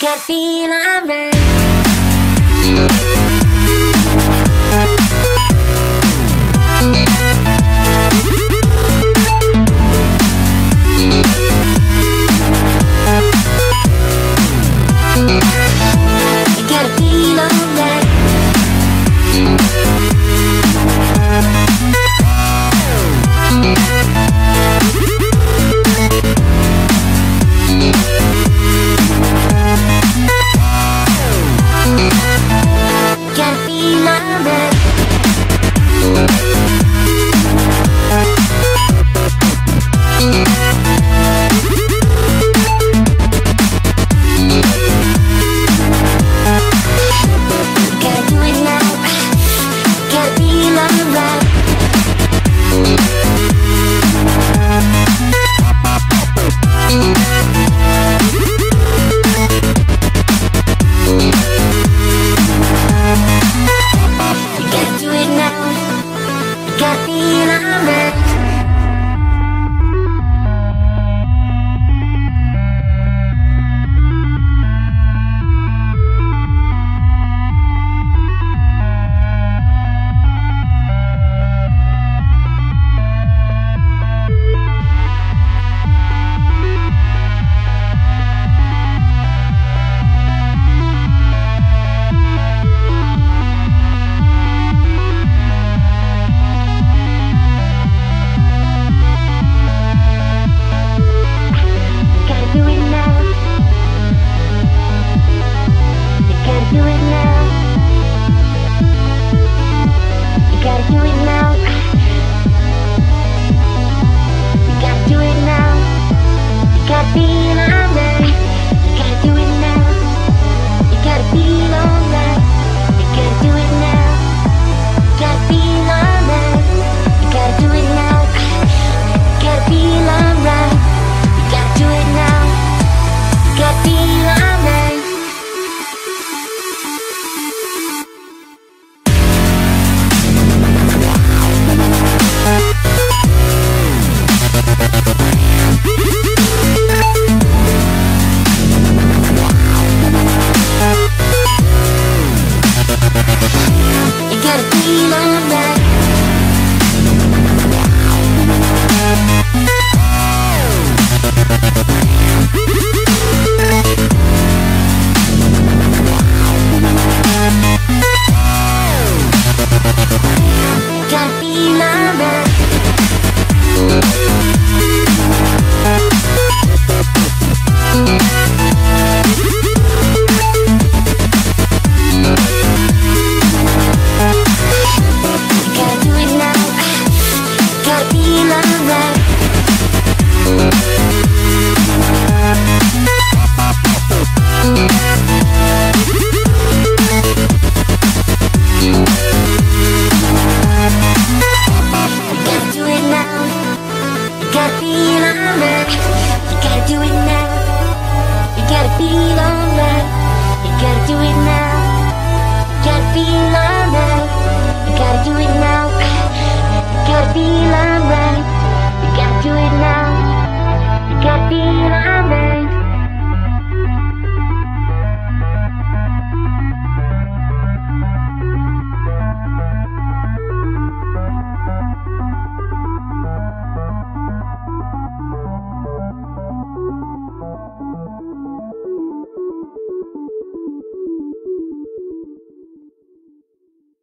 Got feeling right. Got